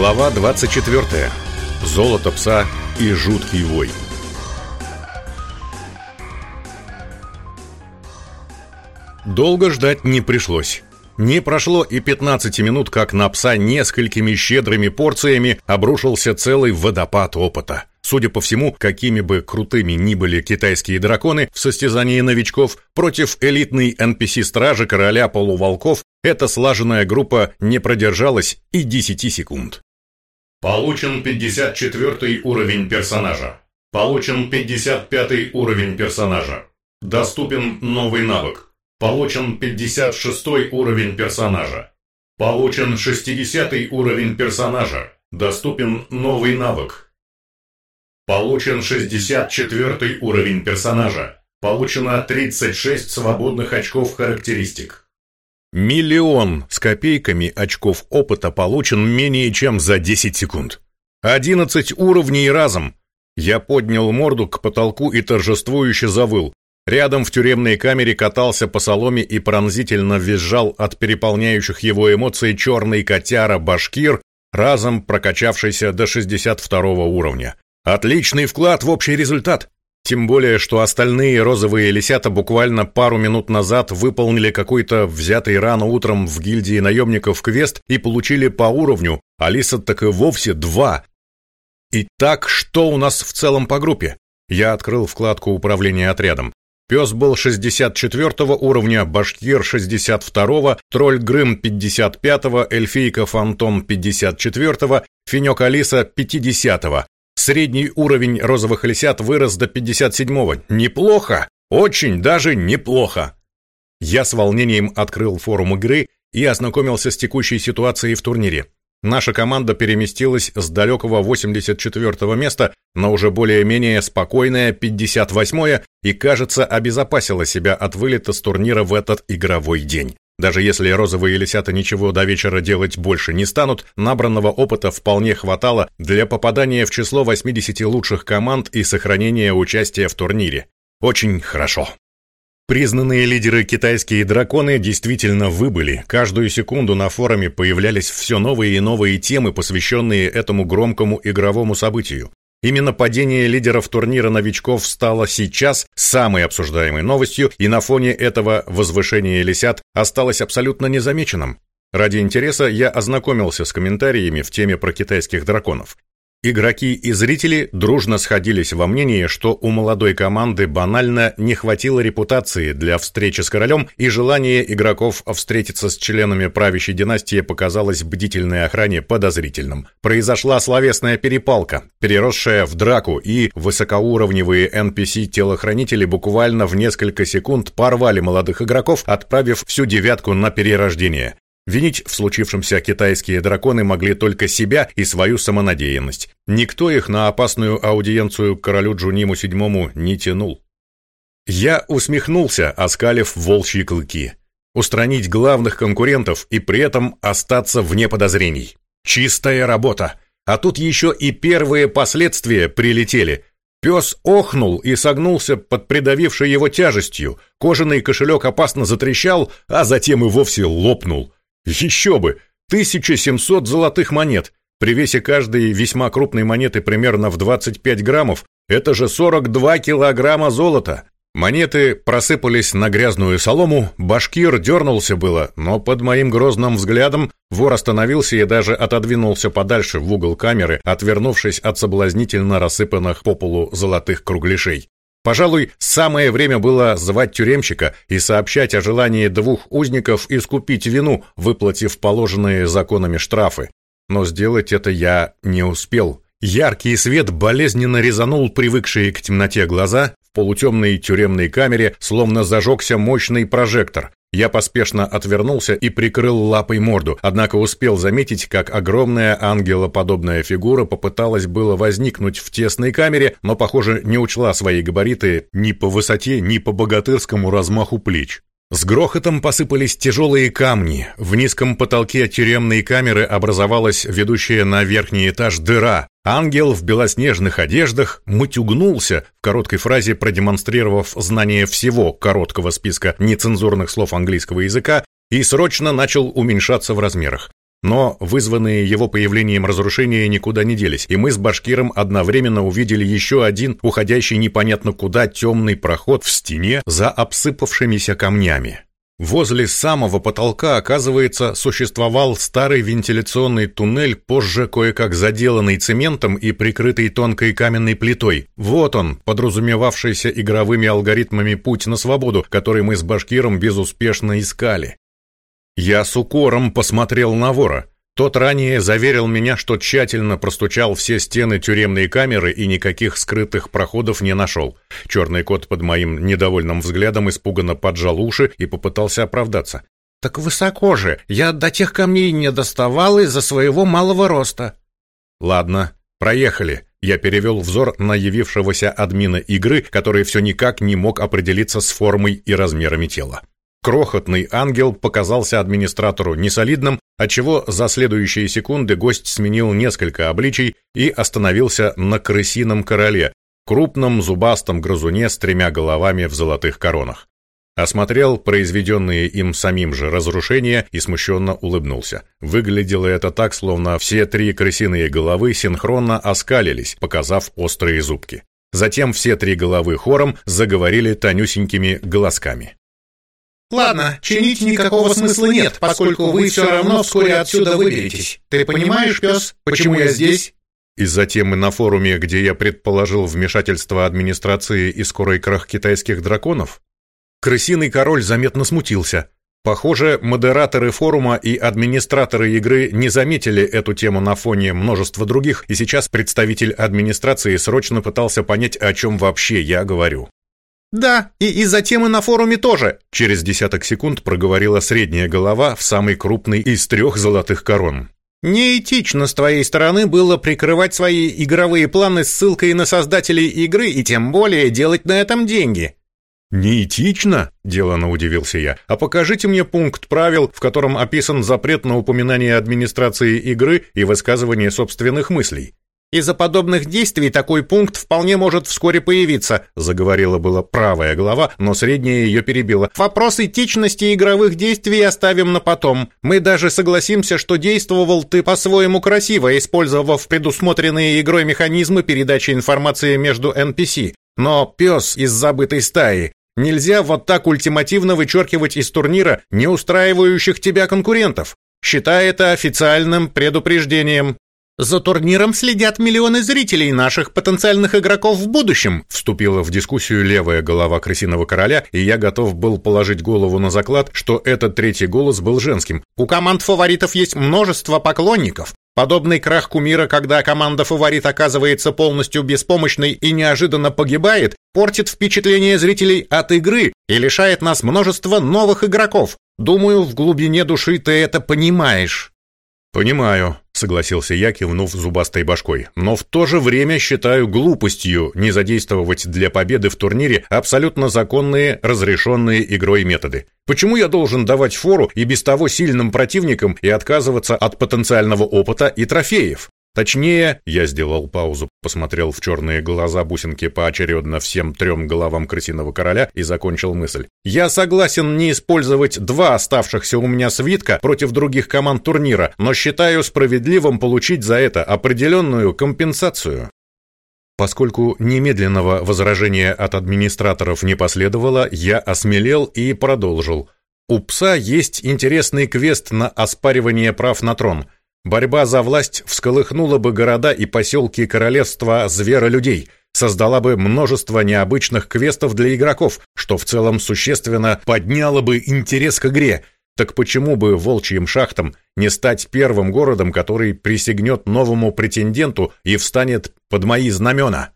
Глава 24. Золото пса и жуткий вой. Долго ждать не пришлось. Не прошло и 15 минут, как на пса несколькими щедрыми порциями обрушился целый водопад опыта. Судя по всему, какими бы крутыми ни были китайские драконы в состязании новичков, против элитной NPC-стражи короля полуволков эта слаженная группа не продержалась и 10 секунд. Получен 54 уровень персонажа. Получен 55 уровень персонажа. Доступен новый навык. Получен 56 уровень персонажа. Получен 60 уровень персонажа. Доступен новый навык. Получен 64 уровень персонажа. Получено 36 свободных очков характеристик. Миллион с копейками очков опыта получен менее чем за 10 секунд. 11 уровней разом. Я поднял морду к потолку и торжествующе завыл. Рядом в тюремной камере катался по соломе и пронзительно визжал от переполняющих его эмоций черный котяра Башкир, разом прокачавшийся до 62 уровня. Отличный вклад в общий результат. Тем более, что остальные розовые лисята буквально пару минут назад выполнили какой-то взятый рано утром в гильдии наемников квест и получили по уровню, а Лиса так и вовсе два. Итак, что у нас в целом по группе? Я открыл вкладку управления отрядом. Пес был 64 уровня, Башкир 62, Тролль Грым 55, Эльфийка Фантом 54, Финек Алиса 50. Средний уровень розовых лисят вырос до 57-го. Неплохо! Очень даже неплохо! Я с волнением открыл форум игры и ознакомился с текущей ситуацией в турнире. Наша команда переместилась с далекого 84-го места на уже более-менее спокойное 58-е и, кажется, обезопасила себя от вылета с турнира в этот игровой день. Даже если розовые лисята ничего до вечера делать больше не станут, набранного опыта вполне хватало для попадания в число 80 лучших команд и сохранения участия в турнире. Очень хорошо. Признанные лидеры китайские драконы действительно выбыли. Каждую секунду на форуме появлялись все новые и новые темы, посвященные этому громкому игровому событию. Именно падение лидеров турнира новичков стало сейчас самой обсуждаемой новостью, и на фоне этого возвышение лисят осталось абсолютно незамеченным. Ради интереса я ознакомился с комментариями в теме про китайских драконов. Игроки и зрители дружно сходились во мнении, что у молодой команды банально не хватило репутации для встречи с королем, и желание игроков встретиться с членами правящей династии показалось бдительной охране подозрительным. Произошла словесная перепалка, переросшая в драку, и высокоуровневые NPC-телохранители буквально в несколько секунд порвали молодых игроков, отправив всю девятку на перерождение. Винить в случившемся китайские драконы могли только себя и свою самонадеянность. Никто их на опасную аудиенцию королю Джуниму VII не тянул. Я усмехнулся, оскалив волчьи клыки. Устранить главных конкурентов и при этом остаться вне подозрений. Чистая работа. А тут еще и первые последствия прилетели. Пес охнул и согнулся под придавившей его тяжестью. Кожаный кошелек опасно затрещал, а затем и вовсе лопнул. Еще бы! 1700 золотых монет. При весе каждой весьма крупной монеты примерно в 25 граммов. Это же 42 килограмма золота. Монеты просыпались на грязную солому, башкир дернулся было, но под моим грозным взглядом вор остановился и даже отодвинулся подальше в угол камеры, отвернувшись от соблазнительно рассыпанных по полу золотых кругляшей. Пожалуй, самое время было звать тюремщика и сообщать о желании двух узников искупить вину, выплатив положенные законами штрафы. Но сделать это я не успел. Яркий свет болезненно резанул привыкшие к темноте глаза, в полутемной тюремной камере словно зажегся мощный прожектор. Я поспешно отвернулся и прикрыл лапой морду, однако успел заметить, как огромная ангелоподобная фигура попыталась было возникнуть в тесной камере, но, похоже, не учла свои габариты ни по высоте, ни по богатырскому размаху плеч. С грохотом посыпались тяжелые камни. В низком потолке тюремной камеры образовалась ведущая на верхний этаж дыра. Ангел в белоснежных одеждах мутюгнулся, в короткой фразе продемонстрировав знание всего короткого списка нецензурных слов английского языка, и срочно начал уменьшаться в размерах. Но вызванные его появлением разрушения никуда не делись, и мы с Башкиром одновременно увидели еще один, уходящий непонятно куда, темный проход в стене за обсыпавшимися камнями. Возле самого потолка, оказывается, существовал старый вентиляционный туннель, позже кое-как заделанный цементом и прикрытый тонкой каменной плитой. Вот он, подразумевавшийся игровыми алгоритмами путь на свободу, который мы с Башкиром безуспешно искали. Я с укором посмотрел на вора. Тот ранее заверил меня, что тщательно простучал все стены тюремной камеры и никаких скрытых проходов не нашел. Черный кот под моим недовольным взглядом испуганно поджал уши и попытался оправдаться. «Так высоко же! Я до тех камней не доставал из-за своего малого роста!» «Ладно, проехали!» Я перевел взор на явившегося админа игры, который все никак не мог определиться с формой и размерами тела. Крохотный ангел показался администратору несолидным, отчего за следующие секунды гость сменил несколько обличий и остановился на крысином короле, крупном зубастом грызуне с тремя головами в золотых коронах. Осмотрел произведенные им самим же разрушения и смущенно улыбнулся. Выглядело это так, словно все три крысиные головы синхронно оскалились, показав острые зубки. Затем все три головы хором заговорили тонюсенькими голосками. Ладно, чинить никакого смысла нет, поскольку вы все равно вскоре отсюда выберетесь. Ты понимаешь, пес, почему я здесь? Из-за темы на форуме, где я предположил вмешательство администрации и скорый крах китайских драконов, крысиный король заметно смутился. Похоже, модераторы форума и администраторы игры не заметили эту тему на фоне множества других, и сейчас представитель администрации срочно пытался понять, о чем вообще я говорю. «Да, и из-за темы на форуме тоже», — через десяток секунд проговорила средняя голова в самый крупный из трех золотых корон. «Неэтично с твоей стороны было прикрывать свои игровые планы ссылкой на создателей игры и тем более делать на этом деньги». «Неэтично?» – делано удивился я. «А покажите мне пункт правил, в котором описан запрет на упоминание администрации игры и высказывание собственных мыслей». Из-за подобных действий такой пункт вполне может вскоре появиться, заговорила была правая глава, но средняя ее перебила. Вопрос этичности игровых действий оставим на потом. Мы даже согласимся, что действовал ты по-своему красиво, использовав предусмотренные игрой механизмы передачи информации между NPC. Но пес из забытой стаи. Нельзя вот так ультимативно вычеркивать из турнира не устраивающих тебя конкурентов. Считай это официальным предупреждением. За турниром следят миллионы зрителей, наших потенциальных игроков в будущем», вступила в дискуссию левая голова крысиного короля, и я готов был положить голову на заклад, что этот третий голос был женским. «У команд фаворитов есть множество поклонников. Подобный крах кумира, когда команда фаворит оказывается полностью беспомощной и неожиданно погибает, портит впечатление зрителей от игры и лишает нас множества новых игроков. Думаю, в глубине души ты это понимаешь». «Понимаю», — согласился я, кивнув зубастой башкой. «Но в то же время считаю глупостью не задействовать для победы в турнире абсолютно законные, разрешенные игрой методы. Почему я должен давать фору и без того сильным противникам и отказываться от потенциального опыта и трофеев? Точнее, я сделал паузу, посмотрел в черные глаза бусинки поочередно всем трем головам крысиного короля и закончил мысль. Я согласен не использовать два оставшихся у меня свитка против других команд турнира, но считаю справедливым получить за это определенную компенсацию. Поскольку немедленного возражения от администраторов не последовало, я осмелел и продолжил. У пса есть интересный квест на оспаривание прав на трон – Борьба за власть всколыхнула бы города и поселки королевства зверолюдей, создала бы множество необычных квестов для игроков, что в целом существенно подняло бы интерес к игре. Так почему бы волчьим шахтам не стать первым городом, который присягнет новому претенденту и встанет под мои знамена?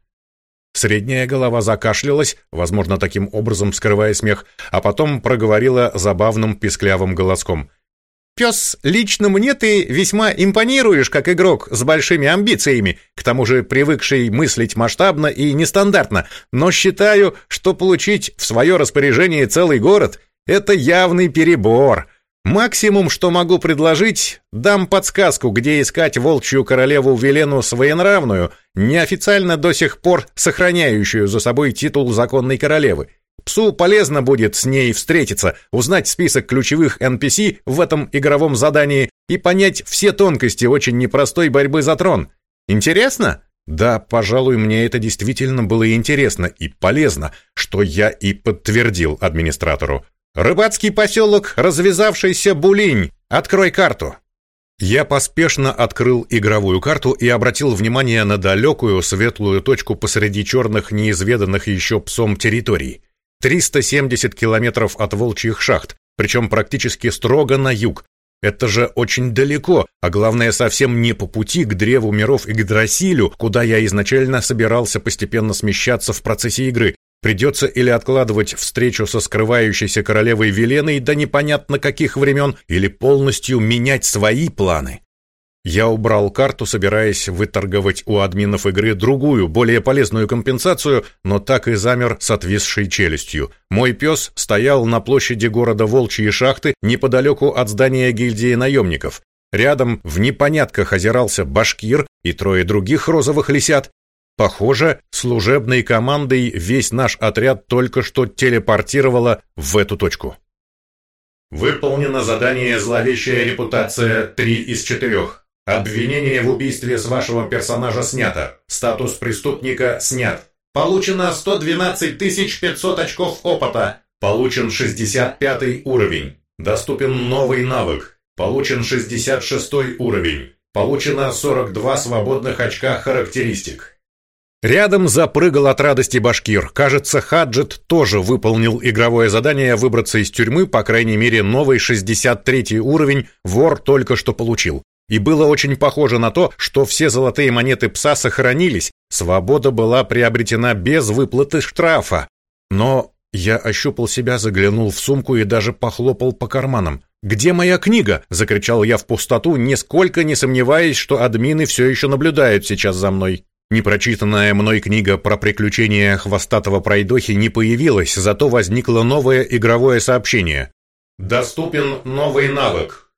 Средняя голова закашлялась, возможно, таким образом скрывая смех, а потом проговорила забавным писклявым голоском — Пес, лично мне ты весьма импонируешь как игрок с большими амбициями, к тому же привыкший мыслить масштабно и нестандартно, но считаю, что получить в свое распоряжение целый город – это явный перебор. Максимум, что могу предложить, дам подсказку, где искать волчью королеву Велену своенравную, неофициально до сих пор сохраняющую за собой титул законной королевы. Псу полезно будет с ней встретиться, узнать список ключевых NPC в этом игровом задании и понять все тонкости очень непростой борьбы за трон. Интересно? Да, пожалуй, мне это действительно было интересно и полезно, что я и подтвердил администратору. Рыбацкий поселок, развязавшийся Булинь. Открой карту. Я поспешно открыл игровую карту и обратил внимание на далекую светлую точку посреди черных неизведанных еще псом территорий. 370 километров от волчьих шахт, причем практически строго на юг. Это же очень далеко, а главное совсем не по пути к древу миров Игдрасилю, куда я изначально собирался постепенно смещаться в процессе игры. Придется или откладывать встречу со скрывающейся королевой Веленой до непонятно каких времен, или полностью менять свои планы. Я убрал карту, собираясь выторговать у админов игры другую, более полезную компенсацию, но так и замер с отвисшей челюстью. Мой пес стоял на площади города Волчьи шахты неподалеку от здания гильдии наемников. Рядом в непонятках озирался башкир и трое других розовых лисят, Похоже, служебной командой весь наш отряд только что телепортировало в эту точку. Выполнено задание «Зловещая репутация» 3 из 4. Обвинение в убийстве с вашего персонажа снято. Статус преступника снят. Получено 112 500 очков опыта. Получен 65 уровень. Доступен новый навык. Получен 66 уровень. Получено 42 свободных очка характеристик. Рядом запрыгал от радости башкир. Кажется, Хаджет тоже выполнил игровое задание выбраться из тюрьмы, по крайней мере, новый 63 уровень вор только что получил. И было очень похоже на то, что все золотые монеты пса сохранились, свобода была приобретена без выплаты штрафа. Но я ощупал себя, заглянул в сумку и даже похлопал по карманам. «Где моя книга?» — закричал я в пустоту, нисколько не сомневаясь, что админы все еще наблюдают сейчас за мной. Непрочитанная мной книга про приключения хвостатого пройдохи не появилась, зато возникло новое игровое сообщение. «Доступен новый навык».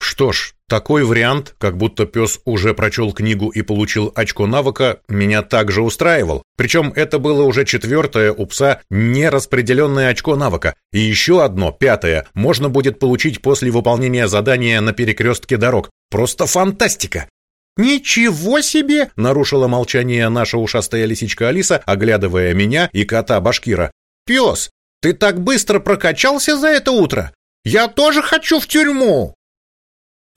Что ж, такой вариант, как будто пес уже прочел книгу и получил очко навыка, меня также устраивал. Причем это было уже четвертое у пса нераспределенное очко навыка. И еще одно, пятое, можно будет получить после выполнения задания на перекрестке дорог. Просто фантастика! «Ничего себе!» — нарушила молчание наша ушастая лисичка Алиса, оглядывая меня и кота Башкира. «Пес, ты так быстро прокачался за это утро? Я тоже хочу в тюрьму!»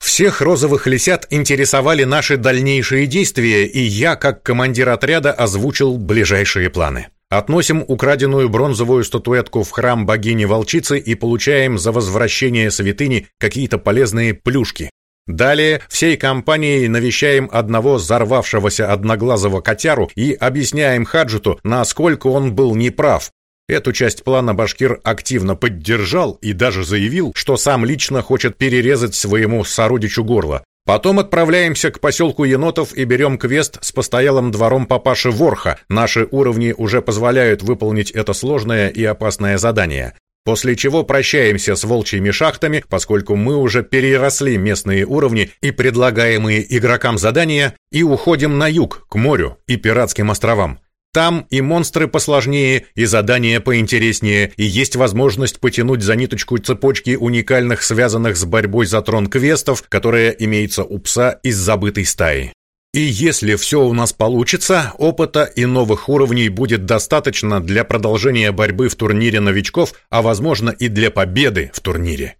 Всех розовых лисят интересовали наши дальнейшие действия, и я, как командир отряда, озвучил ближайшие планы. Относим украденную бронзовую статуэтку в храм богини-волчицы и получаем за возвращение святыни какие-то полезные плюшки. Далее всей компанией навещаем одного взорвавшегося одноглазого котяру и объясняем Хаджиту, насколько он был неправ. Эту часть плана Башкир активно поддержал и даже заявил, что сам лично хочет перерезать своему сородичу горло. Потом отправляемся к поселку енотов и берем квест с постоялым двором папаши Ворха. Наши уровни уже позволяют выполнить это сложное и опасное задание. После чего прощаемся с волчьими шахтами, поскольку мы уже переросли местные уровни и предлагаемые игрокам задания, и уходим на юг, к морю и пиратским островам. Там и монстры посложнее, и задания поинтереснее, и есть возможность потянуть за ниточку цепочки уникальных, связанных с борьбой за трон квестов, которая имеется у пса из забытой стаи. И если все у нас получится, опыта и новых уровней будет достаточно для продолжения борьбы в турнире новичков, а возможно и для победы в турнире.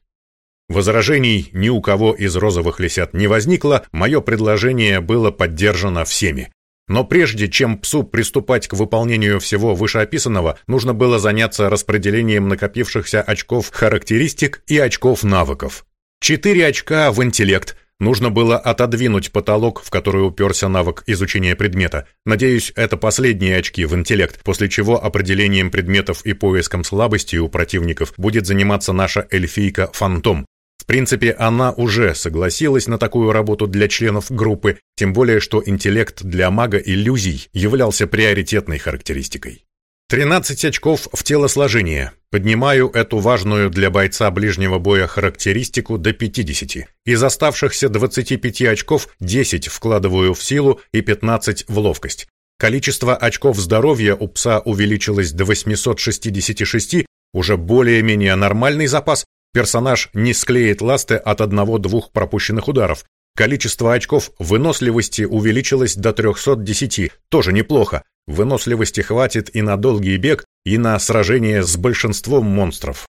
Возражений ни у кого из розовых лисят не возникло, мое предложение было поддержано всеми. Но прежде чем псу приступать к выполнению всего вышеописанного, нужно было заняться распределением накопившихся очков характеристик и очков навыков. Четыре очка в интеллект – Нужно было отодвинуть потолок, в который уперся навык изучения предмета. Надеюсь, это последние очки в интеллект, после чего определением предметов и поиском слабостей у противников будет заниматься наша эльфийка Фантом. В принципе, она уже согласилась на такую работу для членов группы, тем более что интеллект для мага иллюзий являлся приоритетной характеристикой. 13 очков в телосложение. Поднимаю эту важную для бойца ближнего боя характеристику до 50. Из оставшихся 25 очков 10 вкладываю в силу и 15 в ловкость. Количество очков здоровья у пса увеличилось до 866, уже более-менее нормальный запас. Персонаж не склеит ласты от одного-двух пропущенных ударов. Количество очков выносливости увеличилось до 310, тоже неплохо. Выносливости хватит и на долгий бег, и на сражение с большинством монстров.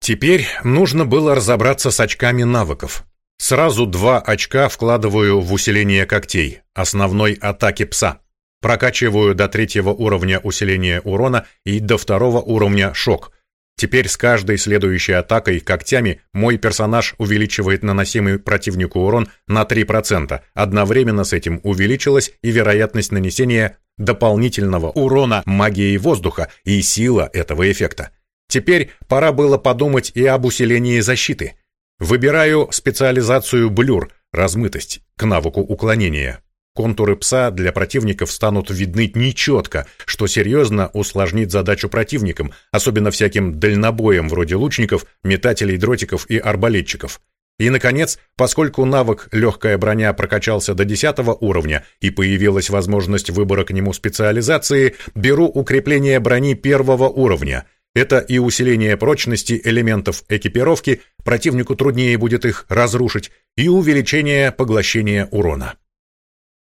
Теперь нужно было разобраться с очками навыков. Сразу два очка вкладываю в усиление когтей, основной атаки пса. Прокачиваю до третьего уровня усиления урона и до второго уровня шок. Теперь с каждой следующей атакой когтями мой персонаж увеличивает наносимый противнику урон на 3%. Одновременно с этим увеличилась и вероятность нанесения дополнительного урона магией воздуха и сила этого эффекта. Теперь пора было подумать и об усилении защиты. Выбираю специализацию блюр, размытость, к навыку уклонения. Контуры пса для противников станут видны нечетко, что серьезно усложнит задачу противникам, особенно всяким дальнобоям вроде лучников, метателей дротиков и арбалетчиков. И, наконец, поскольку навык «Легкая броня» прокачался до 10 уровня и появилась возможность выбора к нему специализации, беру укрепление брони первого уровня. Это и усиление прочности элементов экипировки, противнику труднее будет их разрушить, и увеличение поглощения урона.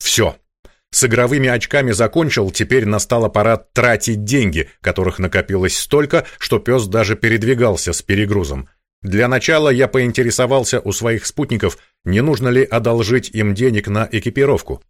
Все. С игровыми очками закончил, теперь настала пора тратить деньги, которых накопилось столько, что пес даже передвигался с перегрузом. Для начала я поинтересовался у своих спутников, не нужно ли одолжить им денег на экипировку.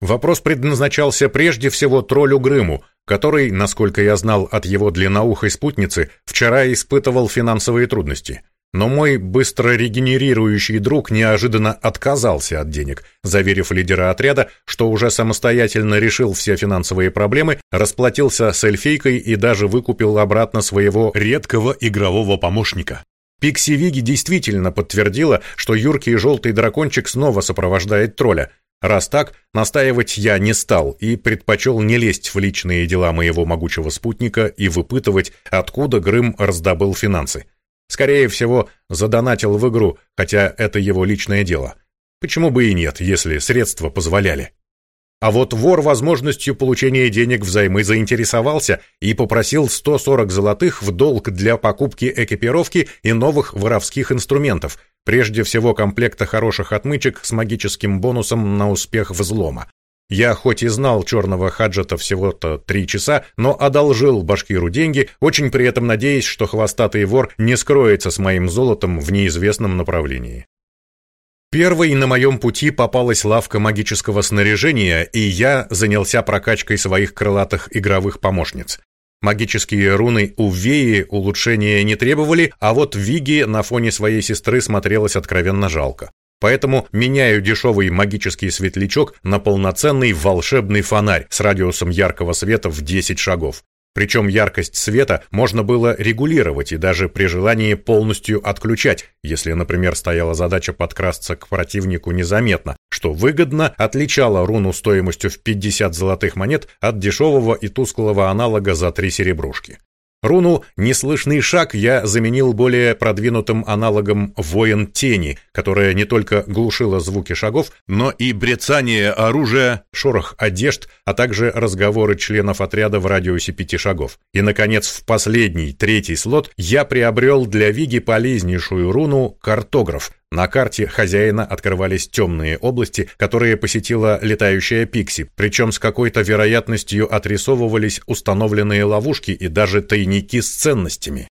Вопрос предназначался прежде всего троллю Грыму, который, насколько я знал от его длинноухой спутницы, вчера испытывал финансовые трудности. Но мой быстро регенерирующий друг неожиданно отказался от денег, заверив лидера отряда, что уже самостоятельно решил все финансовые проблемы, расплатился с эльфийкой и даже выкупил обратно своего редкого игрового помощника. Пикси Виги действительно подтвердила, что юркий желтый дракончик снова сопровождает тролля. Раз так, настаивать я не стал и предпочел не лезть в личные дела моего могучего спутника и выпытывать, откуда Грым раздобыл финансы. Скорее всего, задонатил в игру, хотя это его личное дело. Почему бы и нет, если средства позволяли? А вот вор возможностью получения денег взаймы заинтересовался и попросил 140 золотых в долг для покупки экипировки и новых воровских инструментов, прежде всего комплекта хороших отмычек с магическим бонусом на успех взлома. Я хоть и знал черного хаджета всего-то три часа, но одолжил башкиру деньги, очень при этом надеясь, что хвостатый вор не скроется с моим золотом в неизвестном направлении. Первой на моем пути попалась лавка магического снаряжения, и я занялся прокачкой своих крылатых игровых помощниц. Магические руны у Веи улучшения не требовали, а вот Виги на фоне своей сестры смотрелась откровенно жалко. Поэтому меняю дешевый магический светлячок на полноценный волшебный фонарь с радиусом яркого света в 10 шагов. Причем яркость света можно было регулировать и даже при желании полностью отключать, если, например, стояла задача подкрасться к противнику незаметно, что выгодно отличало руну стоимостью в 50 золотых монет от дешевого и тусклого аналога за 3 серебрушки. Руну «Неслышный шаг» я заменил более продвинутым аналогом «Воин тени», которая не только глушила звуки шагов, но и брецание оружия, шорох одежд, а также разговоры членов отряда в радиусе пяти шагов. И, наконец, в последний, третий слот я приобрел для Виги полезнейшую руну «Картограф», на карте хозяина открывались темные области, которые посетила летающая Пикси, причем с какой-то вероятностью отрисовывались установленные ловушки и даже тайники с ценностями.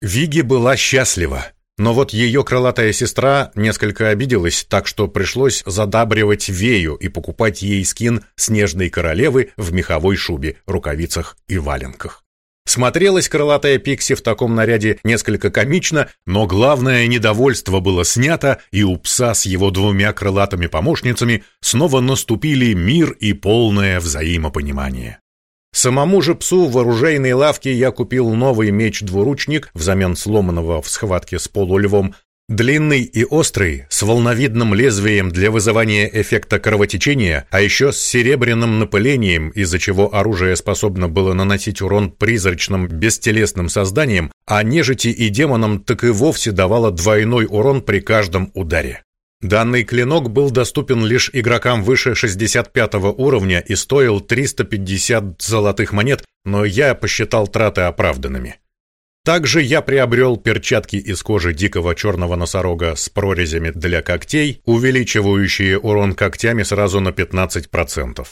Виги была счастлива, но вот ее крылатая сестра несколько обиделась, так что пришлось задабривать Вею и покупать ей скин снежной королевы в меховой шубе, рукавицах и валенках. Смотрелась крылатая Пикси в таком наряде несколько комично, но главное недовольство было снято, и у пса с его двумя крылатыми помощницами снова наступили мир и полное взаимопонимание. Самому же псу в оружейной лавке я купил новый меч-двуручник взамен сломанного в схватке с полульвом, Длинный и острый, с волновидным лезвием для вызывания эффекта кровотечения, а еще с серебряным напылением, из-за чего оружие способно было наносить урон призрачным бестелесным созданиям, а нежити и демонам так и вовсе давало двойной урон при каждом ударе. Данный клинок был доступен лишь игрокам выше 65 уровня и стоил 350 золотых монет, но я посчитал траты оправданными. Также я приобрел перчатки из кожи дикого черного носорога с прорезями для когтей, увеличивающие урон когтями сразу на 15%.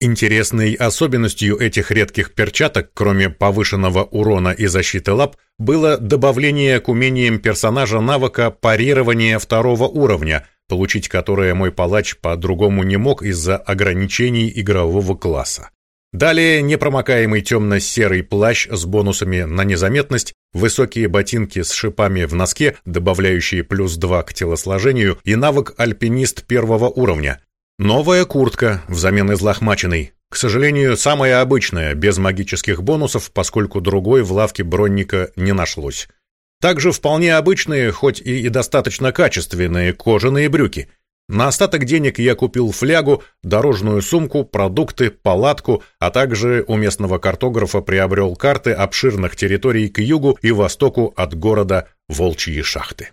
Интересной особенностью этих редких перчаток, кроме повышенного урона и защиты лап, было добавление к умениям персонажа навыка парирования второго уровня, получить которое мой палач по-другому не мог из-за ограничений игрового класса. Далее непромокаемый темно-серый плащ с бонусами на незаметность, высокие ботинки с шипами в носке, добавляющие плюс 2 к телосложению, и навык альпинист первого уровня. Новая куртка взамен излохмаченной. К сожалению, самая обычная, без магических бонусов, поскольку другой в лавке бронника не нашлось. Также вполне обычные, хоть и достаточно качественные кожаные брюки – на остаток денег я купил флягу, дорожную сумку, продукты, палатку, а также у местного картографа приобрел карты обширных территорий к югу и востоку от города Волчьи шахты.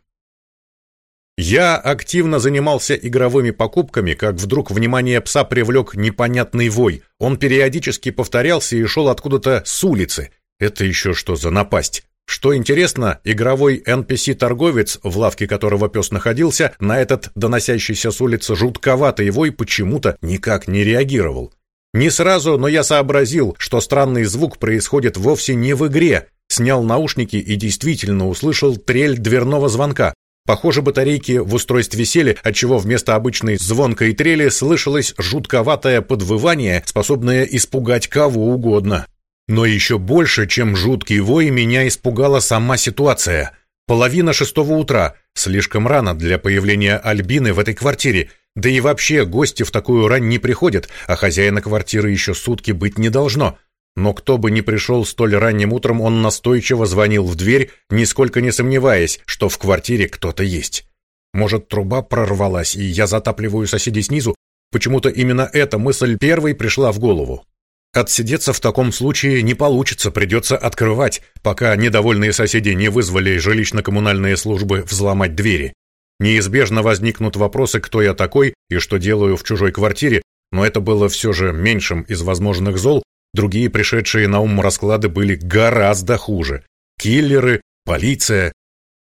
Я активно занимался игровыми покупками, как вдруг внимание пса привлек непонятный вой. Он периодически повторялся и шел откуда-то с улицы. Это еще что за напасть? Что интересно, игровой NPC-торговец, в лавке которого пес находился, на этот доносящийся с улицы жутковатый вой почему-то никак не реагировал. Не сразу, но я сообразил, что странный звук происходит вовсе не в игре. Снял наушники и действительно услышал трель дверного звонка. Похоже, батарейки в устройстве сели, отчего вместо обычной звонкой трели слышалось жутковатое подвывание, способное испугать кого угодно. Но еще больше, чем жуткий вой, меня испугала сама ситуация. Половина шестого утра, слишком рано для появления Альбины в этой квартире, да и вообще гости в такую рань не приходят, а хозяина квартиры еще сутки быть не должно. Но кто бы ни пришел столь ранним утром, он настойчиво звонил в дверь, нисколько не сомневаясь, что в квартире кто-то есть. Может, труба прорвалась, и я затапливаю соседей снизу? Почему-то именно эта мысль первой пришла в голову. Отсидеться в таком случае не получится, придется открывать, пока недовольные соседи не вызвали жилищно-коммунальные службы взломать двери. Неизбежно возникнут вопросы, кто я такой и что делаю в чужой квартире, но это было все же меньшим из возможных зол, другие пришедшие на ум расклады были гораздо хуже. Киллеры, полиция.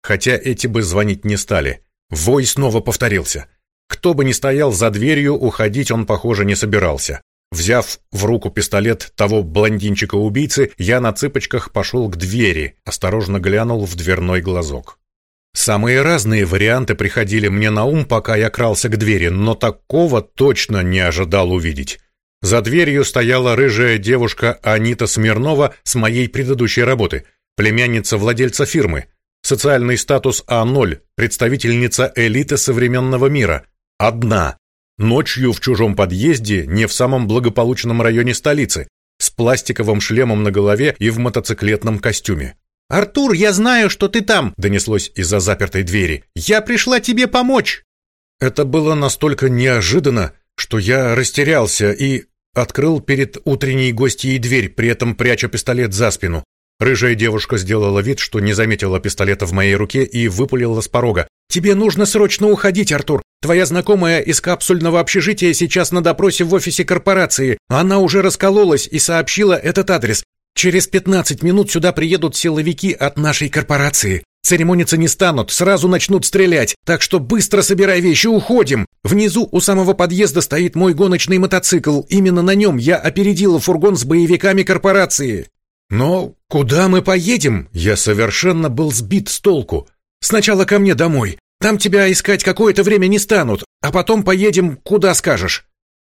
Хотя эти бы звонить не стали. Вой снова повторился. Кто бы ни стоял за дверью, уходить он, похоже, не собирался. Взяв в руку пистолет того блондинчика-убийцы, я на цыпочках пошел к двери, осторожно глянул в дверной глазок. Самые разные варианты приходили мне на ум, пока я крался к двери, но такого точно не ожидал увидеть. За дверью стояла рыжая девушка Анита Смирнова с моей предыдущей работы, племянница владельца фирмы. Социальный статус А0, представительница элиты современного мира. Одна, Ночью в чужом подъезде, не в самом благополучном районе столицы, с пластиковым шлемом на голове и в мотоциклетном костюме. «Артур, я знаю, что ты там!» — донеслось из-за запертой двери. «Я пришла тебе помочь!» Это было настолько неожиданно, что я растерялся и открыл перед утренней гостьей дверь, при этом пряча пистолет за спину. Рыжая девушка сделала вид, что не заметила пистолета в моей руке и выпалила с порога. «Тебе нужно срочно уходить, Артур! Твоя знакомая из капсульного общежития сейчас на допросе в офисе корпорации. Она уже раскололась и сообщила этот адрес. Через 15 минут сюда приедут силовики от нашей корпорации. Церемониться не станут, сразу начнут стрелять. Так что быстро собирай вещи, уходим. Внизу у самого подъезда стоит мой гоночный мотоцикл. Именно на нем я опередила фургон с боевиками корпорации. Но куда мы поедем? Я совершенно был сбит с толку. Сначала ко мне домой. Там тебя искать какое-то время не станут, а потом поедем куда скажешь».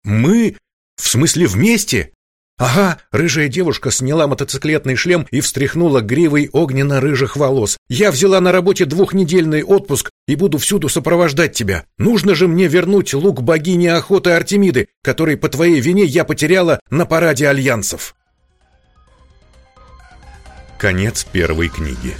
«Мы? В смысле вместе?» «Ага», рыжая девушка сняла мотоциклетный шлем и встряхнула гривой огненно-рыжих волос. «Я взяла на работе двухнедельный отпуск и буду всюду сопровождать тебя. Нужно же мне вернуть лук богини охоты Артемиды, который по твоей вине я потеряла на параде альянсов». Конец первой книги.